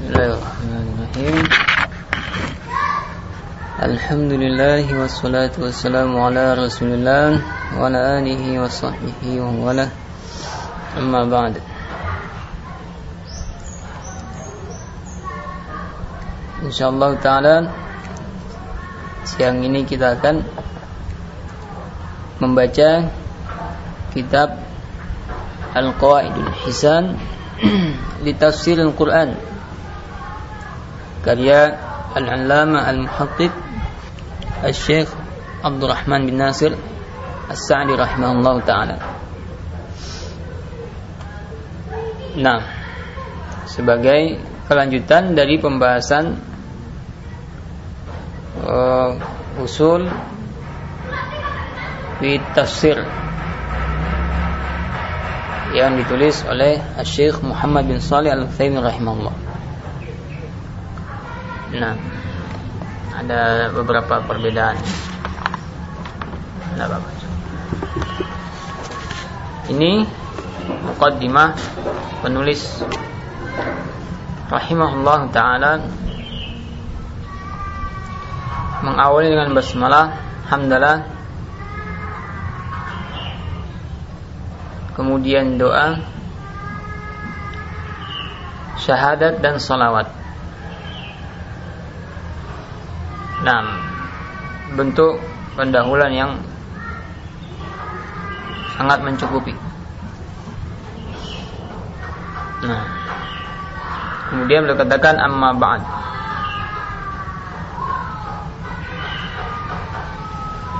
Bismillahirrahmanirrahim. Alhamdulillah wassalatu wassalamu ala rasulillah wa ala alihi wa sahbihi wa wala amma ba'd. InsyaAllah ta'ala Siang ini kita akan Membaca Kitab Al-Qawaidul Hisan Di tafsir Al-Quran Karya Al-Allama Al-Muhaqqib Al-Syeikh Abdul Rahman bin Nasir As-Sa'di rahimahullah ta'ala Nah Sebagai kelanjutan dari pembahasan uh, usul fi tafsir yang ditulis oleh Syekh Muhammad bin Salih Al-Utsaimin rahimahullah. Nah, ada beberapa perbedaan. Nah, bagus. Ini mukaddimah penulis rahimahullah taala mengawali dengan basmalah hamdalah kemudian doa syahadat dan salawat nah bentuk pendahuluan yang sangat mencukupi. Nah. Kemudian beliau katakan amma ba'd.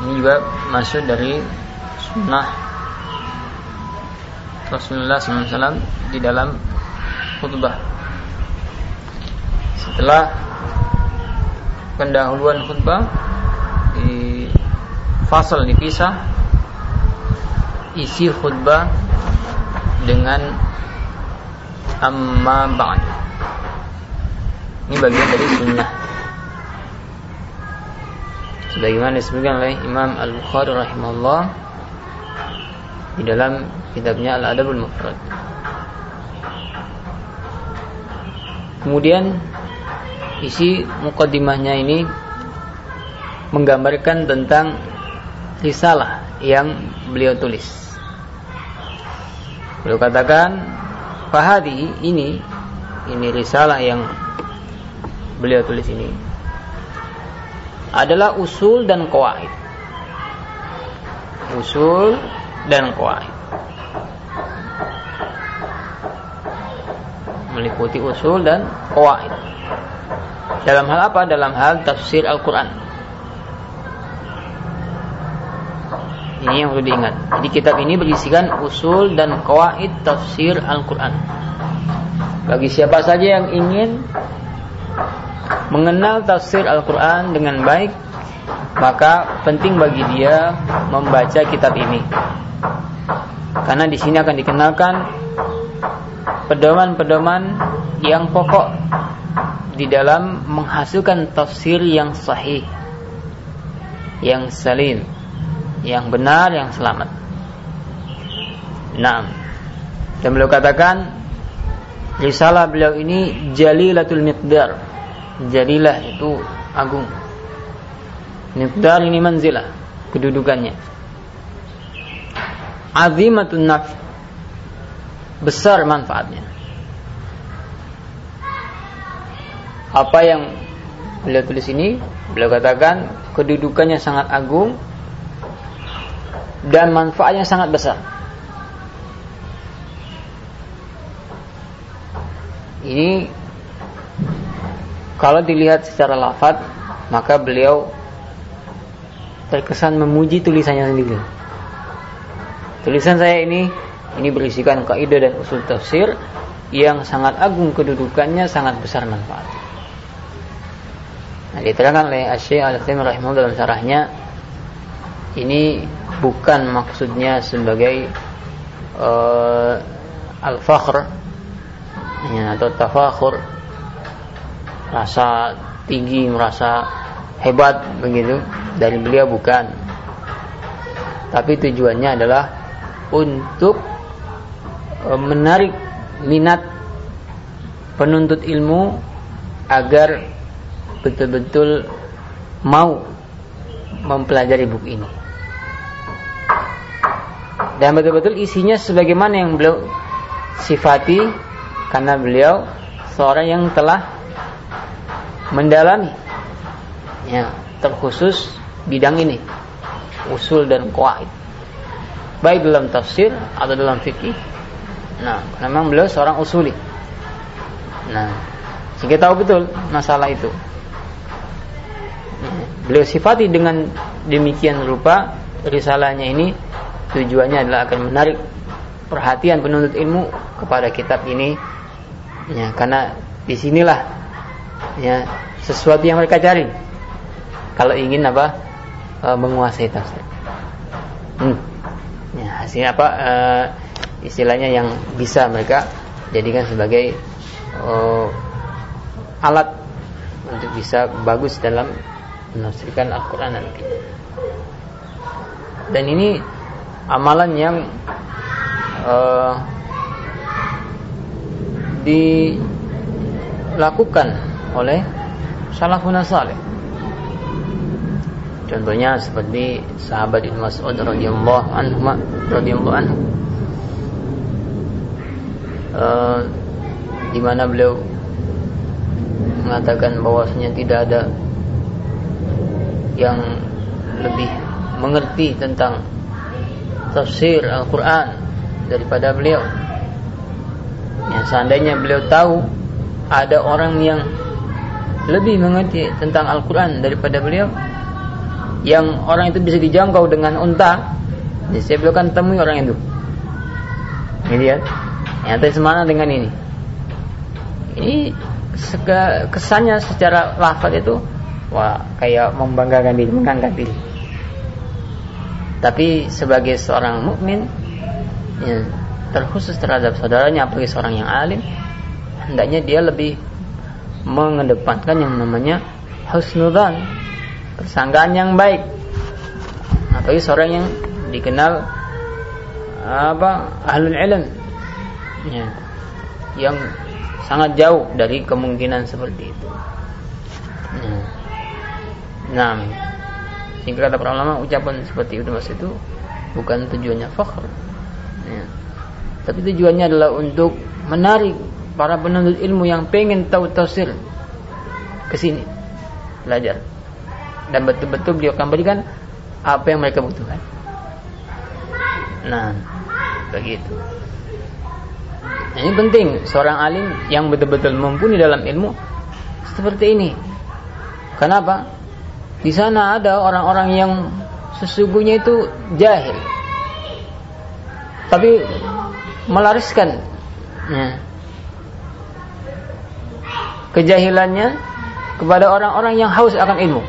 Ini juga masuk dari sunnah Rasulullah SAW di dalam khutbah. Setelah pendahuluan khutbah. Di fasal dipisah. Isi khutbah dengan amma ba'd. Ini bagian dari sunnah. Sebagaimana disebutkan oleh Imam Al-Bukhari rahimahullah di dalam kitabnya Al-Adabul Mufrad. Kemudian isi mukaddimahnya ini menggambarkan tentang risalah yang beliau tulis. Beliau katakan, "Fahadi ini ini risalah yang beliau tulis ini adalah usul dan qawaid. Usul dan qawaid. Meliputi usul dan qawaid. Dalam hal apa? Dalam hal tafsir Al-Qur'an. Ini yang perlu diingat. Jadi kitab ini berisikan usul dan qawaid tafsir Al-Qur'an. Bagi siapa saja yang ingin mengenal tafsir Al-Quran dengan baik, maka penting bagi dia membaca kitab ini. Karena di sini akan dikenalkan pedoman-pedoman yang pokok di dalam menghasilkan tafsir yang sahih, yang salim, yang benar, yang selamat. Nah, dan beliau katakan risalah beliau ini jalilatul miqdar jadilah itu agung. Miqdar ini manzilah kedudukannya. Azimatun naf besar manfaatnya. Apa yang beliau tulis ini, beliau katakan kedudukannya sangat agung dan manfaatnya sangat besar. Ini kalau dilihat secara lafad, maka beliau terkesan memuji tulisannya sendiri. Tulisan saya ini ini berisikan kaidah dan usul tafsir yang sangat agung kedudukannya, sangat besar manfaatnya. Nah, diterangkan oleh Asy Al-Utsaimin rahimahullah dalam syarahnya ini bukan maksudnya sebagai uh, al-fakhr ya, atau tafakhur rasa tinggi, merasa hebat begitu dari beliau bukan. Tapi tujuannya adalah untuk e, menarik minat penuntut ilmu agar betul-betul mau mempelajari buku ini. Dan betul-betul isinya sebagaimana yang beliau sifati karena beliau seorang yang telah mendalami ya terkhusus bidang ini usul dan qawaid. Baik dalam tafsir atau dalam fikih nah memang beliau seorang usuli. Nah sehingga tahu betul masalah itu beliau sifati dengan demikian rupa risalahnya ini tujuannya adalah akan menarik perhatian penuntut ilmu kepada kitab ini. Ya karena di sinilah ya sesuatu yang mereka cari. Kalau ingin apa e, menguasai tafsir. Hmm. ya hasilnya apa e, istilahnya yang bisa mereka jadikan sebagai e, alat untuk bisa bagus dalam menafsirkan Al-Quran nanti. Dan ini amalan yang uh, dilakukan oleh salafun saleh. Contohnya seperti sahabat Ibnu Mas'ud radhiyallahu anhu radhiyallahu anhu uh, di mana beliau mengatakan bahwasanya tidak ada yang lebih mengerti tentang tafsir Al-Quran daripada beliau. Ya, seandainya beliau tahu ada orang yang lebih mengerti tentang Al-Quran daripada beliau, yang orang itu bisa dijangkau dengan unta, jadi saya beliau kan temui orang itu. Ini ya, tadi semana dengan ini. Ini kesannya secara lafaz itu wah kayak membanggakan diri, mengangkat diri. Tapi sebagai seorang mukmin ya, terkhusus terhadap saudaranya apalagi seorang yang alim, hendaknya dia lebih mengedepankan yang namanya husnudan, persangkaan yang baik. Apalagi seorang yang dikenal apa ahlul ilm ya, yang sangat jauh dari kemungkinan seperti itu. Nah, sehingga kata para ulama ucapan seperti itu mas itu bukan tujuannya fakhr. Ya. Tapi tujuannya adalah untuk menarik para penuntut ilmu yang pengen tahu tafsir ke sini belajar dan betul-betul beliau akan berikan apa yang mereka butuhkan. Nah, begitu. Nah, ini penting seorang alim yang betul-betul mumpuni dalam ilmu seperti ini. Kenapa? Di sana ada orang-orang yang sesungguhnya itu jahil. Tapi melariskan ya, kejahilannya kepada orang-orang yang haus akan ilmu.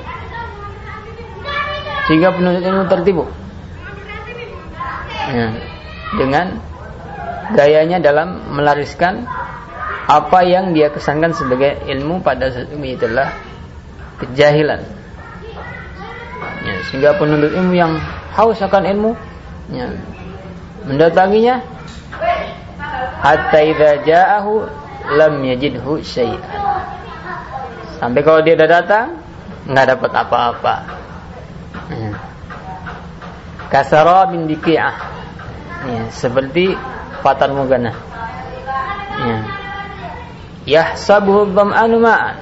Sehingga penuntut ilmu tertipu. Ya, dengan gayanya dalam melariskan apa yang dia kesankan sebagai ilmu pada sesungguhnya itulah kejahilan sehingga penuntut ilmu yang haus akan ilmu ya, mendatanginya hatta idza ja'ahu lam yajidhu syai'an sampai kalau dia sudah datang nggak dapat apa-apa. Ya. kasara bin biqi'ah ya, seperti fatar mugana ya. yahsabuhu dham'anu ma'an.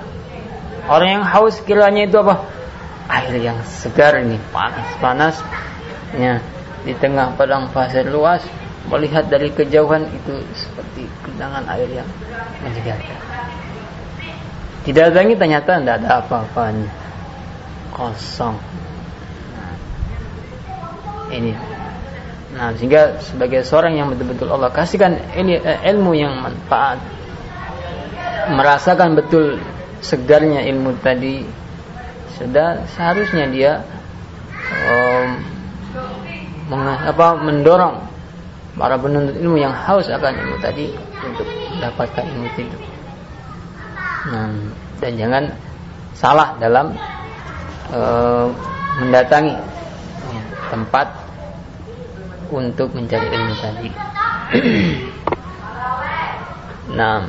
Orang yang haus kiranya itu apa air yang segar ini panas-panas ya di tengah padang pasir luas melihat dari kejauhan itu seperti genangan air yang menyegarkan. Didatangi ternyata tidak ada apa-apanya kosong. Nah, ini. Nah sehingga sebagai seorang yang betul-betul Allah kasihkan ini eh, ilmu yang manfaat merasakan betul segarnya ilmu tadi sudah seharusnya dia um, apa, mendorong para penuntut ilmu yang haus akan ilmu tadi untuk mendapatkan ilmu itu. Nah, dan jangan salah dalam uh, mendatangi ya, tempat untuk mencari ilmu tadi. nah,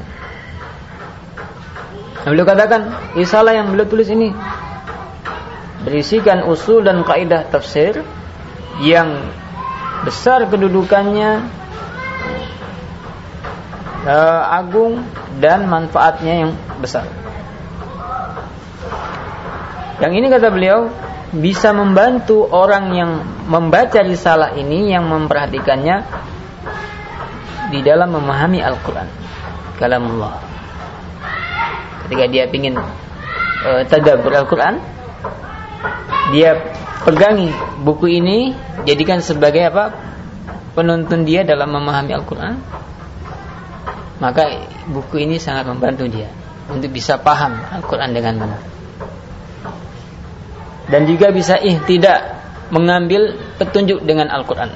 Beliau katakan, risalah yang beliau tulis ini berisikan usul dan kaidah tafsir yang besar kedudukannya uh, agung dan manfaatnya yang besar. Yang ini kata beliau bisa membantu orang yang membaca risalah ini yang memperhatikannya di dalam memahami Al-Quran kalamullah ketika dia ingin uh, tadabbur Al-Quran dia pegangi buku ini jadikan sebagai apa? Penuntun dia dalam memahami Al-Quran. Maka buku ini sangat membantu dia untuk bisa paham Al-Quran dengan benar. Dan juga bisa ih tidak mengambil petunjuk dengan Al-Quran.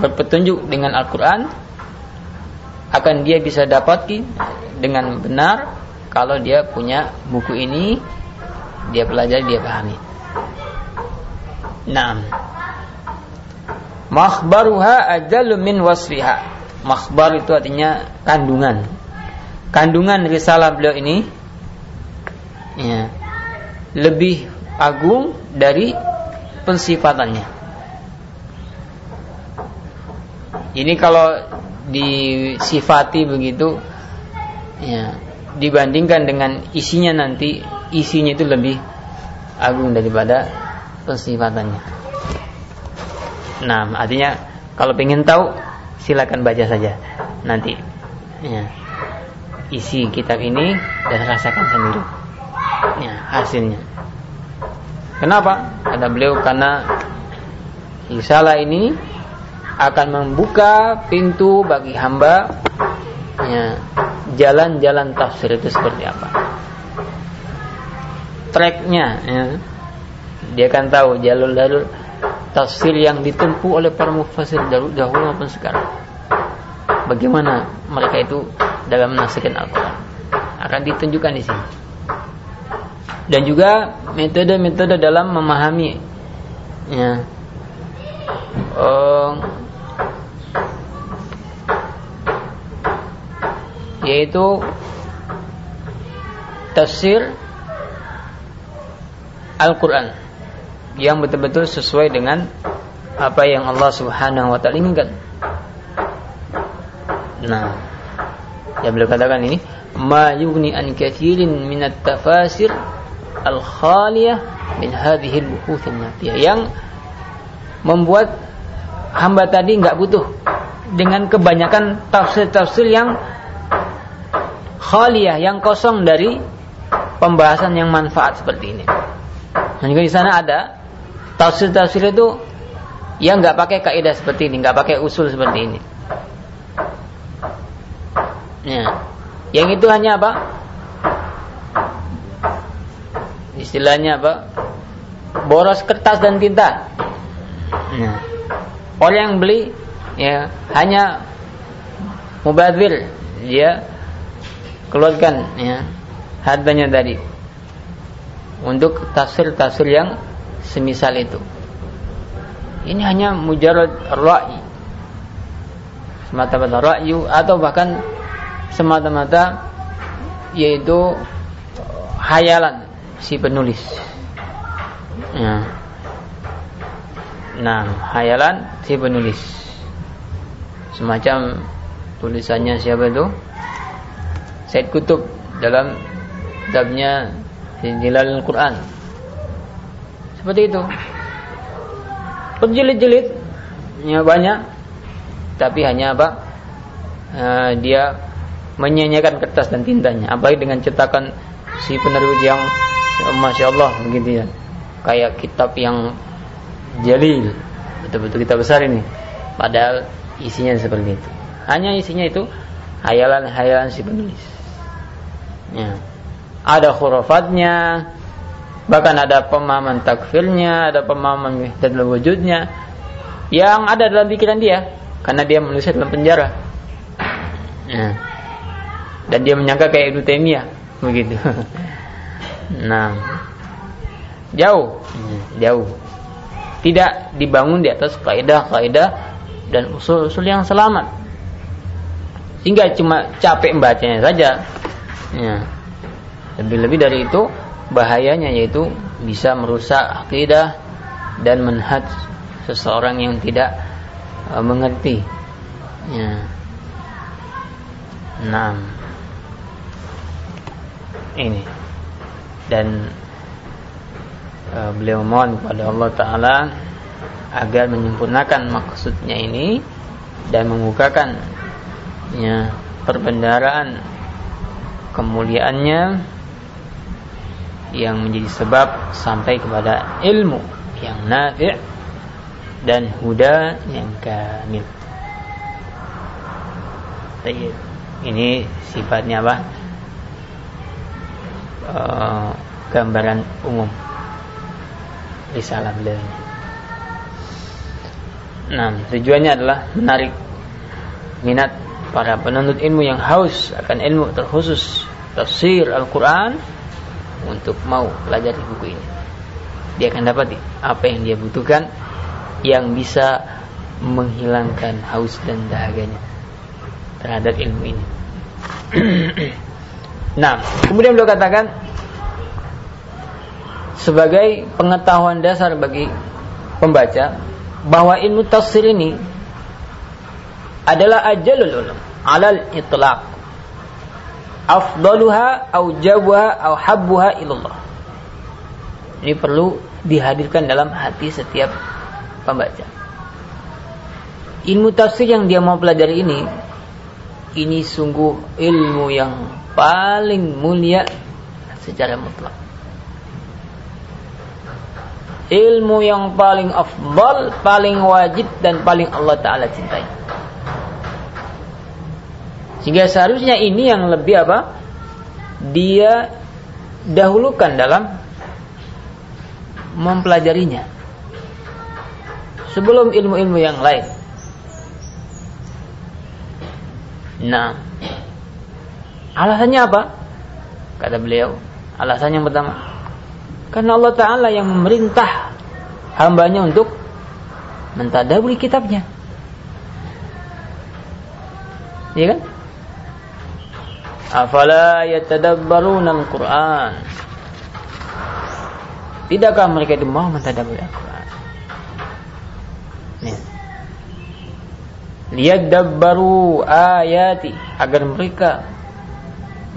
Berpetunjuk dengan Al-Quran akan dia bisa dapati dengan benar kalau dia punya buku ini dia pelajari dia pahami. Naam. Makhbaruha ajalu min wasfiha. Makhbar itu artinya kandungan. Kandungan risalah beliau ini ya, lebih agung dari pensifatannya. Ini kalau disifati begitu ya dibandingkan dengan isinya nanti isinya itu lebih agung daripada pensifatannya. Nah, artinya kalau ingin tahu silakan baca saja nanti ya, isi kitab ini dan rasakan sendiri ya, hasilnya. Kenapa? Kata beliau karena risalah ini akan membuka pintu bagi hamba ya, jalan-jalan tafsir itu seperti apa tracknya ya. dia akan tahu jalur-jalur tafsir yang ditempuh oleh para mufassir dahulu, maupun sekarang. Bagaimana mereka itu dalam menafsirkan Al-Quran. Akan ditunjukkan di sini. Dan juga metode-metode dalam memahami ya. Oh, yaitu tafsir Al-Quran yang betul-betul sesuai dengan apa yang Allah Subhanahu wa taala inginkan. Nah, yang beliau katakan ini ma yughni an katsirin min at-tafasir al-khaliyah min hadhihi al-buhuth yang membuat hamba tadi nggak butuh dengan kebanyakan tafsir-tafsir yang khaliyah yang kosong dari pembahasan yang manfaat seperti ini. Dan juga di sana ada tafsir-tafsir itu yang nggak pakai kaidah seperti ini, nggak pakai usul seperti ini. Ya. Yang itu hanya apa? Istilahnya apa? Boros kertas dan tinta. Ya. Orang yang beli ya hanya mubazir, dia keluarkan ya hartanya tadi untuk tafsir-tafsir yang semisal itu. Ini hanya mujarad ra'i. Semata-mata ra'yu atau bahkan semata-mata yaitu hayalan si penulis. Ya. Nah, hayalan si penulis. Semacam tulisannya siapa itu? Said Kutub dalam kitabnya Jilal Al-Quran. Seperti itu. Berjilid-jilid ya banyak tapi hanya apa? Uh, dia menyanyikan kertas dan tintanya apalagi dengan cetakan si penerbit yang ya, masya Allah begitu ya kayak kitab yang jalil betul-betul kitab besar ini padahal isinya seperti itu hanya isinya itu hayalan-hayalan si penulis Ya. Ada khurafatnya, bahkan ada pemahaman takfirnya, ada pemahaman dan wujudnya yang ada dalam pikiran dia karena dia menulisnya dalam penjara. Ya. Dan dia menyangka kayak Ibnu Taimiyah begitu. nah, jauh, jauh. Tidak dibangun di atas kaidah-kaidah dan usul-usul yang selamat. Sehingga cuma capek membacanya saja Ya. Lebih-lebih dari itu bahayanya yaitu bisa merusak akidah dan menhaj seseorang yang tidak uh, mengerti. Ya. Nah. Ini. Dan uh, beliau mohon kepada Allah taala agar menyempurnakan maksudnya ini dan membukakan ya perbendaraan kemuliaannya yang menjadi sebab sampai kepada ilmu yang nafi' dan huda yang kamil. Ini sifatnya apa? Uh, gambaran umum risalah beliau. Nah, tujuannya adalah menarik minat para penuntut ilmu yang haus akan ilmu terkhusus tafsir Al-Quran untuk mau pelajari buku ini. Dia akan dapat apa yang dia butuhkan yang bisa menghilangkan haus dan dahaganya terhadap ilmu ini. nah, kemudian beliau katakan sebagai pengetahuan dasar bagi pembaca bahwa ilmu tafsir ini adalah ajalul ulum alal itlaq afdaluha au jabuha au habbuha ilallah. Ini perlu dihadirkan dalam hati setiap pembaca. Ilmu tafsir yang dia mau pelajari ini ini sungguh ilmu yang paling mulia secara mutlak. Ilmu yang paling afdal, paling wajib dan paling Allah Ta'ala cintai. Sehingga seharusnya ini yang lebih apa? Dia dahulukan dalam mempelajarinya. Sebelum ilmu-ilmu yang lain. Nah, alasannya apa? Kata beliau, alasannya yang pertama, karena Allah Ta'ala yang memerintah hambanya untuk mentadaburi kitabnya. Iya kan? Afala yatadabbaruna al-Qur'an. Tidakkah mereka itu mau mentadaburi Al-Qur'an? Nih. Liyadabbaru ayati agar mereka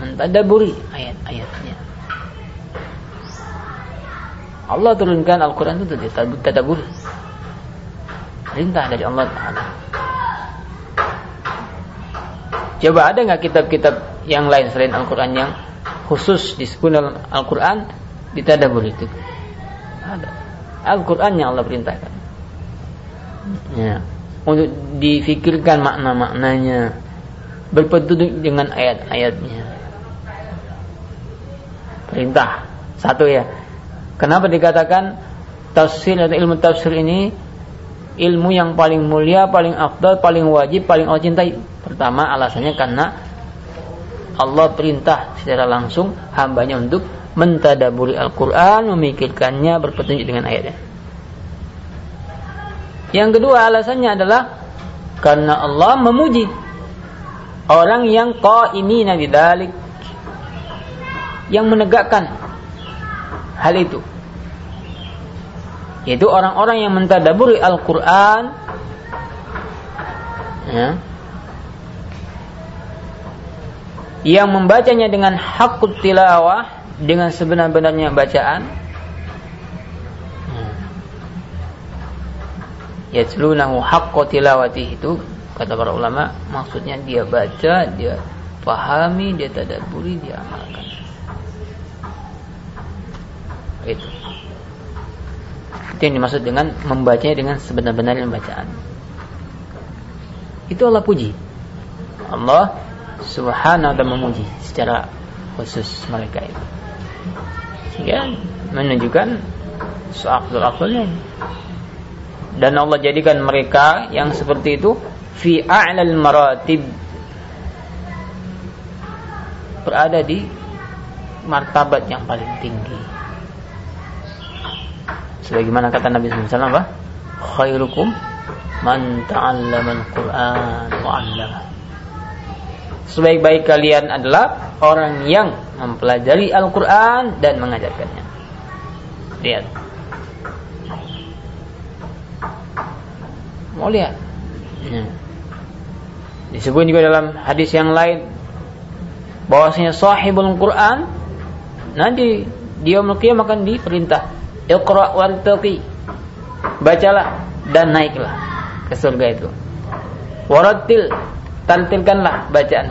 mentadaburi ayat-ayatnya. Allah turunkan Al-Quran itu tadabur. Perintah dari Allah Ta'ala. Coba ada nggak kitab-kitab yang lain selain Al-Quran yang khusus disebut dalam Al-Quran ditadabur itu? Ada. Al-Quran yang Allah perintahkan. Ya. Untuk difikirkan makna-maknanya. Berpetunjuk dengan ayat-ayatnya. Perintah. Satu ya Kenapa dikatakan tafsir atau ilmu tafsir ini ilmu yang paling mulia, paling afdal, paling wajib, paling Allah cintai? Pertama alasannya karena Allah perintah secara langsung hambanya untuk mentadaburi Al-Quran, memikirkannya, berpetunjuk dengan ayatnya. Yang kedua alasannya adalah karena Allah memuji orang yang qaimina bidalik yang menegakkan hal itu. Yaitu orang-orang yang mentadaburi Al-Quran. Ya, yang membacanya dengan hakut tilawah dengan sebenar-benarnya bacaan. Ya. Yatslunahu haqqa tilawati itu kata para ulama maksudnya dia baca dia pahami dia tadaburi dia amalkan. Itu. Itu yang dimaksud dengan membacanya dengan sebenar-benarnya bacaan. Itu Allah puji. Allah subhanahu wa ta'ala memuji secara khusus mereka itu. Sehingga menunjukkan seakul-akulnya. Dan Allah jadikan mereka yang seperti itu fi a'lal maratib berada di martabat yang paling tinggi sebagaimana kata Nabi SAW apa? khairukum man ta'allama al-Quran wa sebaik-baik kalian adalah orang yang mempelajari Al-Quran dan mengajarkannya. Lihat. Mau lihat? Ya. Disebut juga dalam hadis yang lain bahwasanya sahibul Quran nanti dia mungkin akan diperintah Iqra wartaqi bacalah dan naiklah ke surga itu. Warattil tantilkanlah bacaan.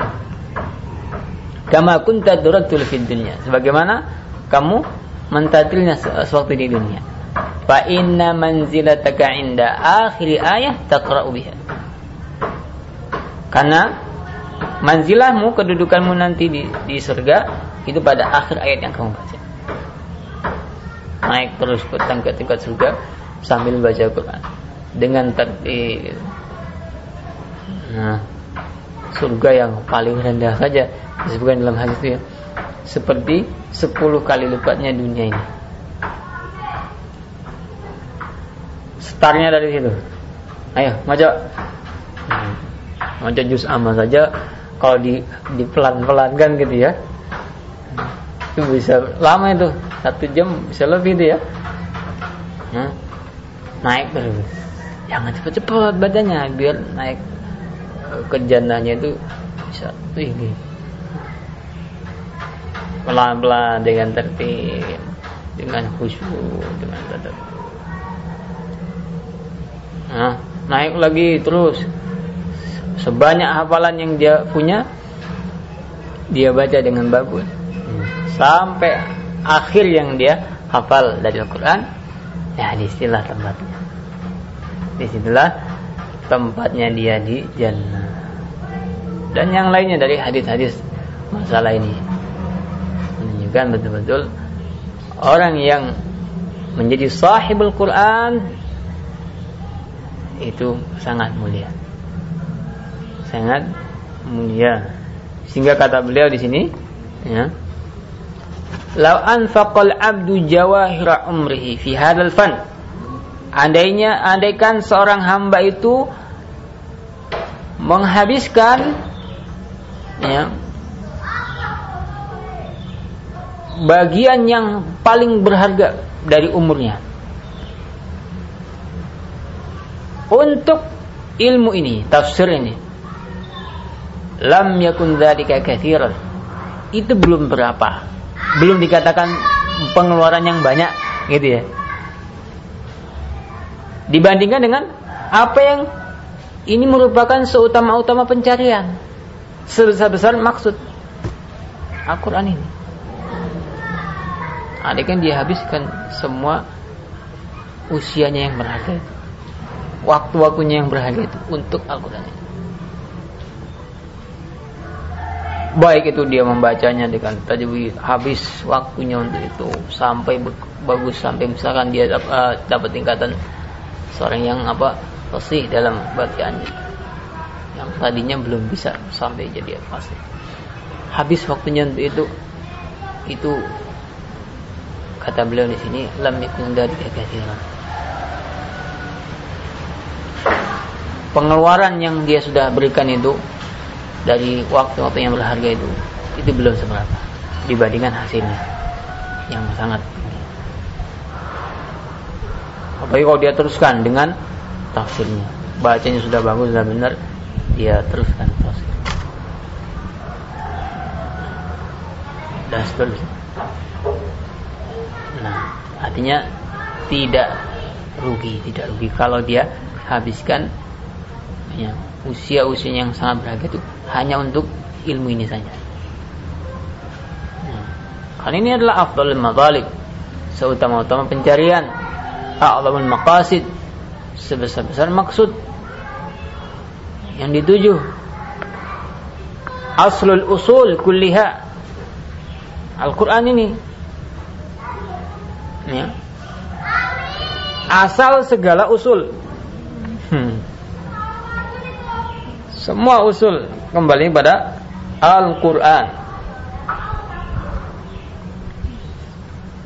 Kama kunta duratul fid dunya. Sebagaimana kamu mentatilnya sewaktu di dunia. Fa inna manzilataka inda akhir ayah taqra'u biha. Karena manzilahmu kedudukanmu nanti di, di surga itu pada akhir ayat yang kamu baca naik terus ke tingkat surga sambil baca Quran. Dengan tertib nah surga yang paling rendah saja disebutkan dalam hadis itu ya. Seperti 10 kali lipatnya dunia ini. Startnya dari situ. Ayo maca hmm. maca juz amma saja. Kalau di di pelan pelan kan gitu ya. Itu bisa lama itu satu jam bisa lebih ya hmm. naik terus. Jangan cepet-cepet badannya biar naik ke jannahnya itu bisa tinggi. Pelan-pelan dengan tertib dengan khusyuk dengan tetap. Nah, naik lagi terus. Sebanyak hafalan yang dia punya dia baca dengan bagus. Sampai akhir yang dia hafal dari Al-Quran ya di situlah tempatnya. Di situlah tempatnya dia di jannah. Dan yang lainnya dari hadis-hadis masalah ini. Menunjukkan betul-betul orang yang menjadi sahibul Quran itu sangat mulia. Sangat mulia. Sehingga kata beliau di sini ya Lau anfaqal abdu jawahira umrihi fi hadal fan Andainya andaikan seorang hamba itu menghabiskan ya, bagian yang paling berharga dari umurnya untuk ilmu ini, tafsir ini. Lam yakun dzalika katsiran. Itu belum berapa. Belum dikatakan pengeluaran yang banyak gitu ya. Dibandingkan dengan apa yang ini merupakan seutama-utama pencarian. Sebesar-besar maksud Al-Quran ini. Ada kan dia habiskan semua usianya yang berharga waktu-waktunya yang berharga itu untuk Al-Quran ini baik itu dia membacanya dengan tajwid habis waktunya untuk itu. Sampai bagus sampai misalkan dia dapat, uh, dapat tingkatan seorang yang apa fasih dalam bacaannya. Yang tadinya belum bisa sampai jadi fasih. Habis waktunya untuk itu itu kata beliau di sini lam yakun dari katsiran. Pengeluaran yang dia sudah berikan itu dari waktu-waktu yang berharga itu itu belum seberapa dibandingkan hasilnya yang sangat Apalagi kalau dia teruskan dengan tafsirnya. Bacanya sudah bagus, sudah benar, dia teruskan tafsir. Dan seterusnya. Nah, artinya tidak rugi, tidak rugi kalau dia habiskan ya, usia-usia yang sangat berharga itu hanya untuk ilmu ini saja. Nah, ini adalah afdalul madhalib, seutama-utama pencarian a'zamul maqasid sebesar-besar maksud yang dituju aslul usul kulliha Al-Quran ini ya. asal segala usul hmm. Semua usul kembali pada Al-Quran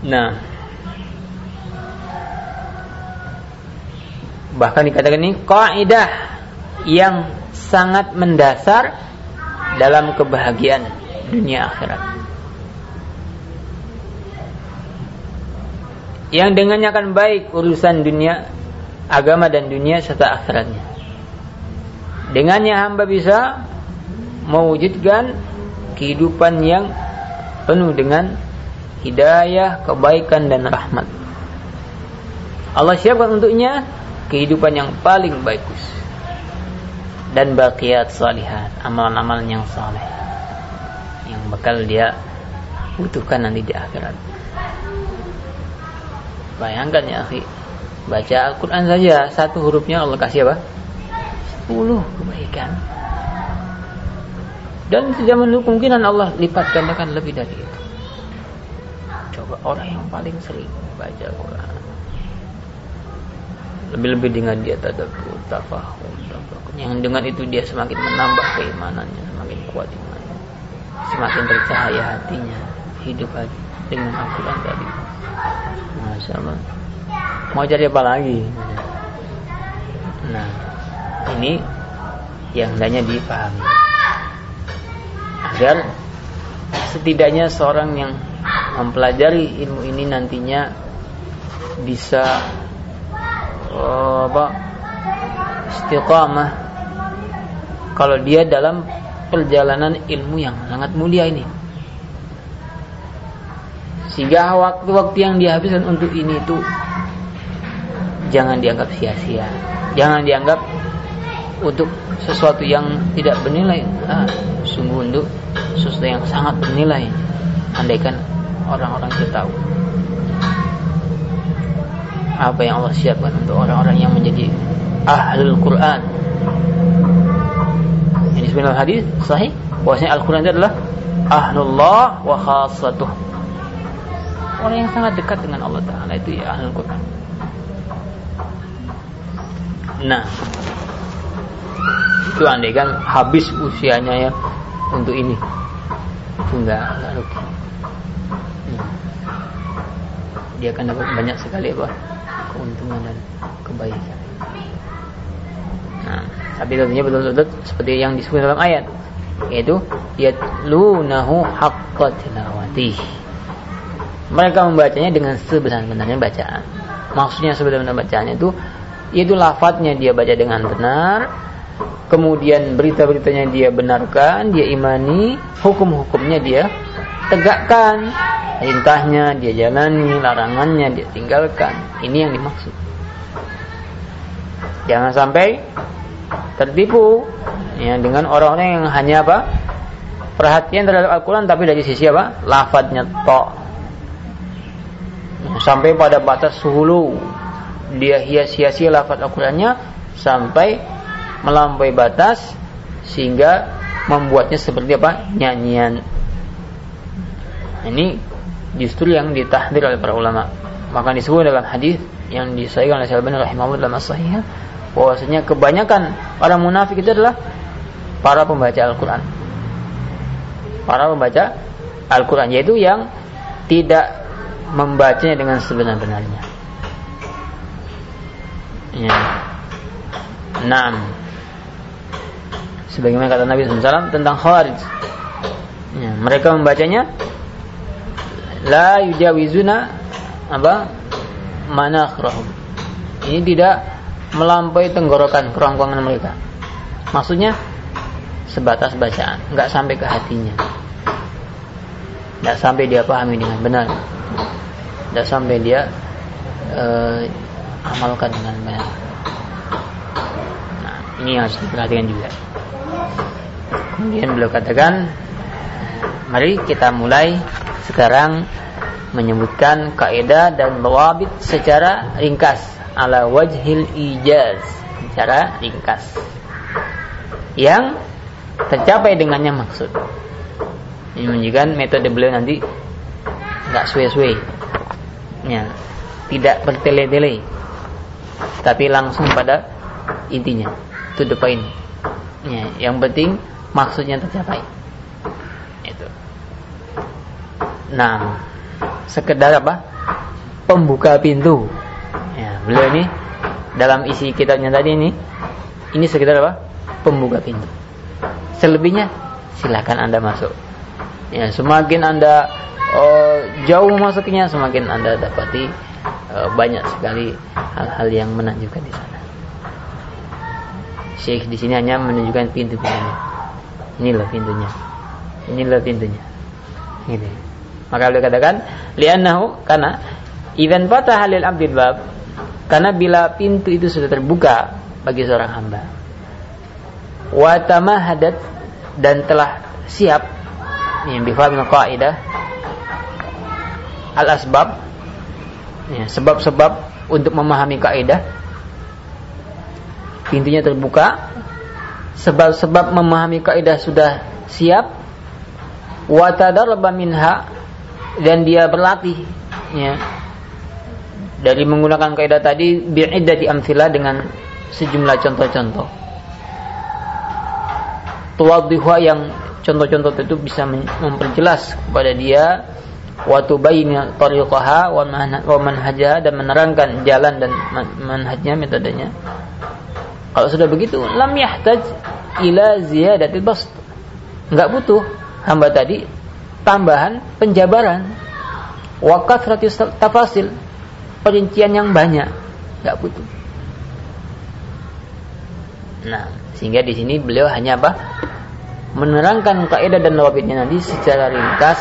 nah bahkan dikatakan ini kaidah yang sangat mendasar dalam kebahagiaan dunia akhirat. Yang dengannya akan baik urusan dunia, agama dan dunia serta akhiratnya. Dengannya hamba bisa mewujudkan kehidupan yang penuh dengan hidayah, kebaikan dan rahmat. Allah siapkan untuknya kehidupan yang paling bagus dan baqiat salihat, amalan-amalan yang saleh yang bakal dia butuhkan nanti di akhirat. Bayangkan ya, akhi, baca Al-Quran saja satu hurufnya Allah kasih apa? Sepuluh kebaikan. Dan tidak menutup kemungkinan Allah lipat gandakan lebih dari itu. Coba orang yang paling sering baca Quran. Lebih-lebih dengan dia tadabbur, tafahum, Yang dengan itu dia semakin menambah keimanannya, semakin kuat imannya. Semakin bercahaya hatinya, hidup dengan Al-Quran tadi. Masya Allah. Mau cari apa lagi? Nah, ini yang hendaknya dipahami. Agar setidaknya seorang yang mempelajari ilmu ini nantinya bisa oh, apa istiqamah kalau dia dalam perjalanan ilmu yang sangat mulia ini sehingga waktu-waktu yang dihabiskan untuk ini itu jangan dianggap sia-sia. Jangan dianggap untuk sesuatu yang tidak bernilai. Ah, sungguh untuk sesuatu yang sangat bernilai. Andaikan orang-orang itu tahu apa yang Allah siapkan untuk orang-orang yang menjadi ahlul Quran. Ini sebenarnya hadis sahih bahwasanya Al-Quran itu adalah ahlullah wa khassatuh orang yang sangat dekat dengan Allah Taala itu ya ahli Quran. Nah, itu andai kan habis usianya ya untuk ini, itu enggak enggak rugi. Nah, dia akan dapat banyak sekali apa keuntungan dan kebaikan. Nah, tapi tentunya betul-betul seperti yang disebut dalam ayat, yaitu yatlunahu haqqa tilawatih mereka membacanya dengan sebenar-benarnya bacaan. Maksudnya sebenar-benar bacaannya itu yaitu lafadznya dia baca dengan benar, kemudian berita-beritanya dia benarkan, dia imani, hukum-hukumnya dia tegakkan, perintahnya dia jalani, larangannya dia tinggalkan. Ini yang dimaksud. Jangan sampai tertipu ya dengan orang-orang yang hanya apa? perhatian terhadap Al-Quran tapi dari sisi apa? lafadznya tok sampai pada batas suhulu dia hias-hiasi lafaz Al-Qur'annya sampai melampaui batas sehingga membuatnya seperti apa? nyanyian. Ini justru yang ditahdir oleh para ulama. Maka disebut dalam hadis yang disahihkan oleh Syalbani rahimahullah dalam as-sahih bahwasanya kebanyakan para munafik itu adalah para pembaca Al-Qur'an. Para pembaca Al-Qur'an yaitu yang tidak membacanya dengan sebenar-benarnya. Ya. Enam. Sebagaimana kata Nabi SAW tentang Khawarij. Ya, mereka membacanya la yujawizuna apa manakhrahum. Ini tidak melampaui tenggorokan kerongkongan mereka. Maksudnya sebatas bacaan, nggak sampai ke hatinya. Nggak sampai dia pahami dengan benar tidak sampai dia uh, amalkan dengan benar. Nah, ini harus diperhatikan juga. Kemudian beliau katakan, mari kita mulai sekarang menyebutkan kaidah dan lawabit secara ringkas ala wajhil ijaz secara ringkas. Yang tercapai dengannya maksud. Ini menunjukkan metode beliau nanti nggak suwe-suwe. Ya, tidak bertele-tele tapi langsung pada intinya. To the point. Ya, yang penting maksudnya tercapai itu. Nah sekedar apa? Pembuka pintu. Ya, beliau ini dalam isi kitabnya tadi ini ini sekedar apa? Pembuka pintu. Selebihnya silahkan anda masuk. Ya semakin anda uh, jauh masuknya semakin anda dapati uh, banyak sekali hal-hal yang menunjukkan di sana. Syekh di sini hanya menunjukkan pintu-pintunya inilah pintunya. Inilah pintunya. Ini. Maka beliau katakan li'annahu karena idan fataha lil abdil bab karena bila pintu itu sudah terbuka bagi seorang hamba wa tamahadat dan telah siap yang bifahmi qaidah al asbab ya, sebab-sebab untuk memahami kaidah pintunya terbuka sebab-sebab memahami kaidah sudah siap wa tadarraba minha dan dia berlatih ya dari menggunakan kaidah tadi bi'iddati amthila dengan sejumlah contoh-contoh tuwaddiha yang contoh-contoh itu bisa memperjelas kepada dia wa tubayyana tariqaha wa manhajaha dan menerangkan jalan dan manhajnya metodenya. Kalau sudah begitu lam yahtaj ila ziyadatil bast. Enggak butuh hamba tadi tambahan penjabaran wa kathrati tafasil perincian yang banyak enggak butuh. Nah, sehingga di sini beliau hanya apa? menerangkan kaidah dan nawabitnya nanti secara ringkas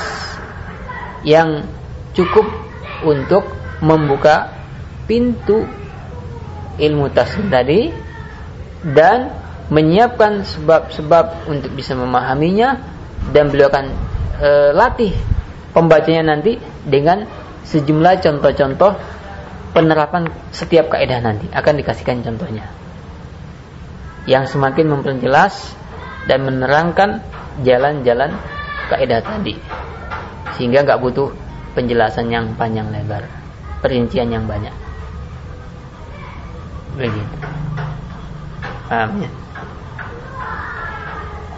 yang cukup untuk membuka pintu ilmu tafsir tadi dan menyiapkan sebab-sebab untuk bisa memahaminya dan beliau akan e, latih pembacanya nanti dengan sejumlah contoh-contoh penerapan setiap kaidah nanti. Akan dikasihkan contohnya. Yang semakin memperjelas dan menerangkan jalan-jalan kaidah tadi. Sehingga nggak butuh penjelasan yang panjang lebar perincian yang banyak. Begitu ya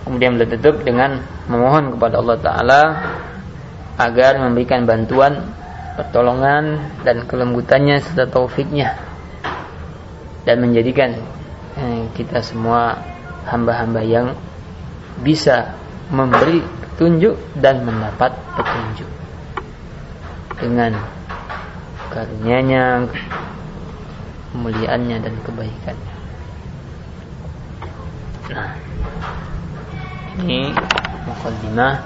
kemudian beliau tutup dengan memohon kepada Allah Taala agar memberikan bantuan pertolongan dan kelembutannya serta taufiknya. Dan menjadikan eh, kita semua hamba-hamba yang bisa memberi petunjuk dan mendapat petunjuk. Dengan karunia-Nya, kemuliaannya dan kebaikannya. Nah, ini mukaddimah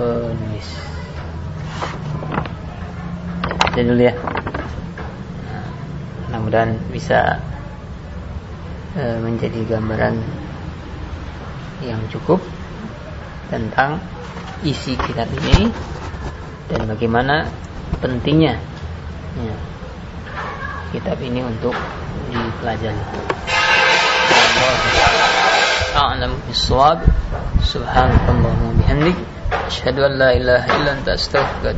penulis. Jadi dulu ya. Nah, mudah-mudahan bisa e, menjadi gambaran yang cukup tentang isi kitab ini dan bagaimana pentingnya ya, kitab ini untuk dipelajari. أعلم بالصواب. سبحانك اللهم وبحمدك أشهد أن لا إله إلا أنت أستغفرك